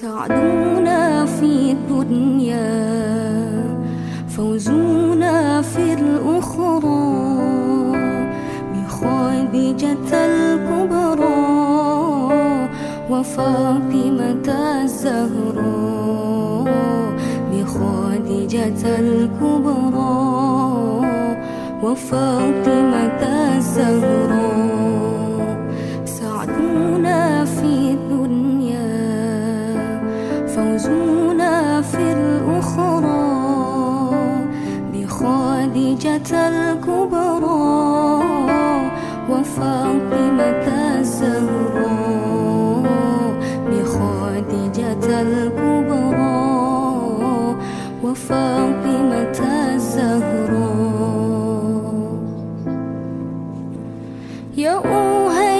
سعدنا في الدنيا فوزنا في الأخرى. بخادجة الكبرى وفاطمة الزهراء بخادجة الكبرى وفاطمة الزهراء الكبرى وفاطمة الزهراء الكبرى وفاطمة الزهراء يا أهيل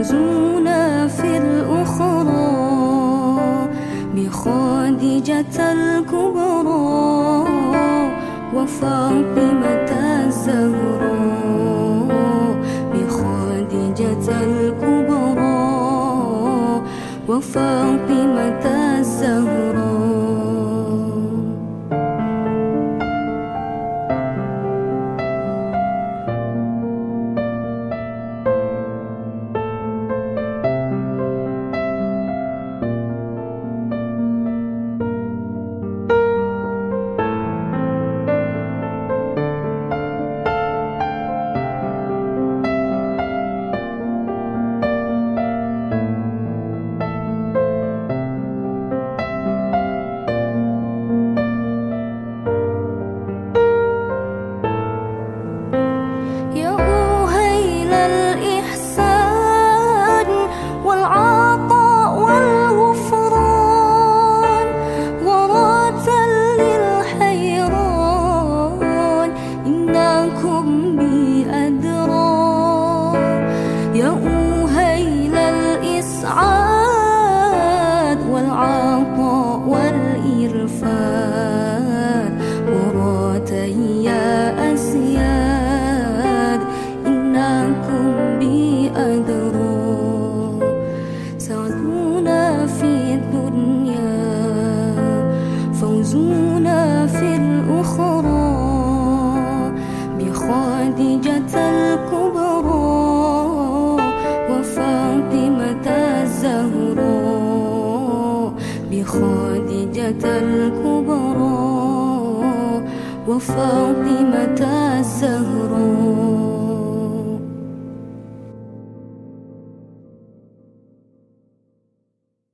فوزونا في الأخرى بخادجة الكبرى وفاطمة الزهراء بخادجة الكبرى وفاطمة الزهراء فوزونا في الأخرى بخادجة الكبرى وفاطمة الزهراء بخادجة الكبرى وفاطمة الزهراء